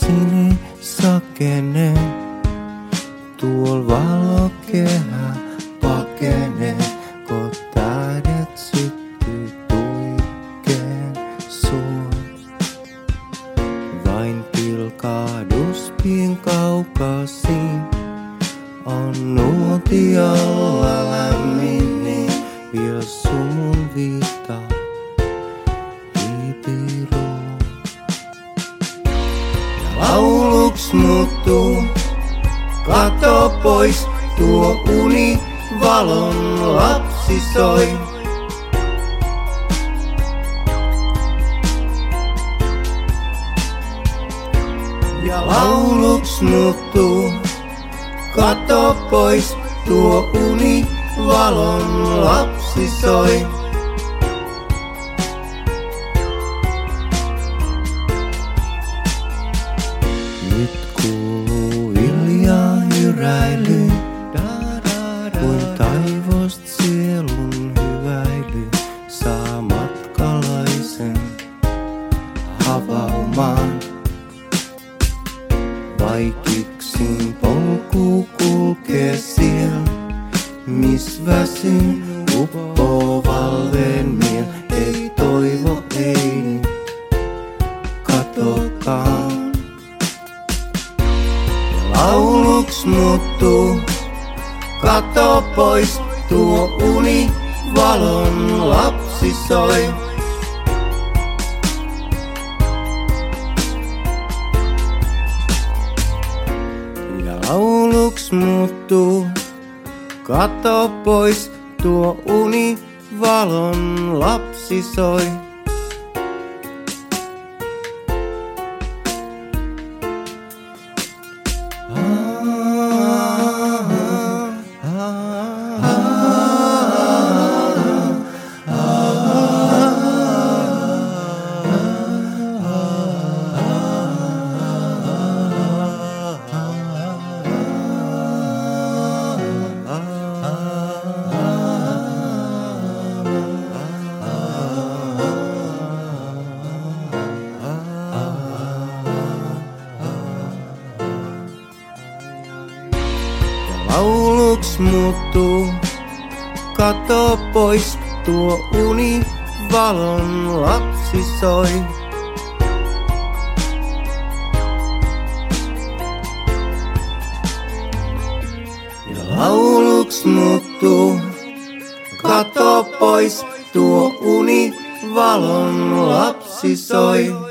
Vie taivaan sinisakene, tuol valokehä pakenee, kun tähdet syttyy tuikkeen suon. Vain pilkahdus pien kaukasiin on nuotiolla lämmin, niin vielä sumun viittaa hiipiruun. Lauluks muuttuu, kato pois, tuo uni valon lapsi soi. Ja lauluks muuttuu, kato pois, tuo uni valon lapsi soi. Nyt kuuluu hiljaa hyräily, kuin taivost sielun hyväily saa matkalaisen havaumaan. Vaikiksin polku kulkee siellä, mis väsyn uppoo valveen lauluks muuttuu, kato pois, tuo uni valon lapsi soi. Ja lauluks muuttuu, kato pois, tuo uni valon lapsi soi. Lauluks muuttuu, kato pois, tuo uni valon lapsi soi. Lauluks muuttuu, kato pois, tuo uni valon lapsi soi.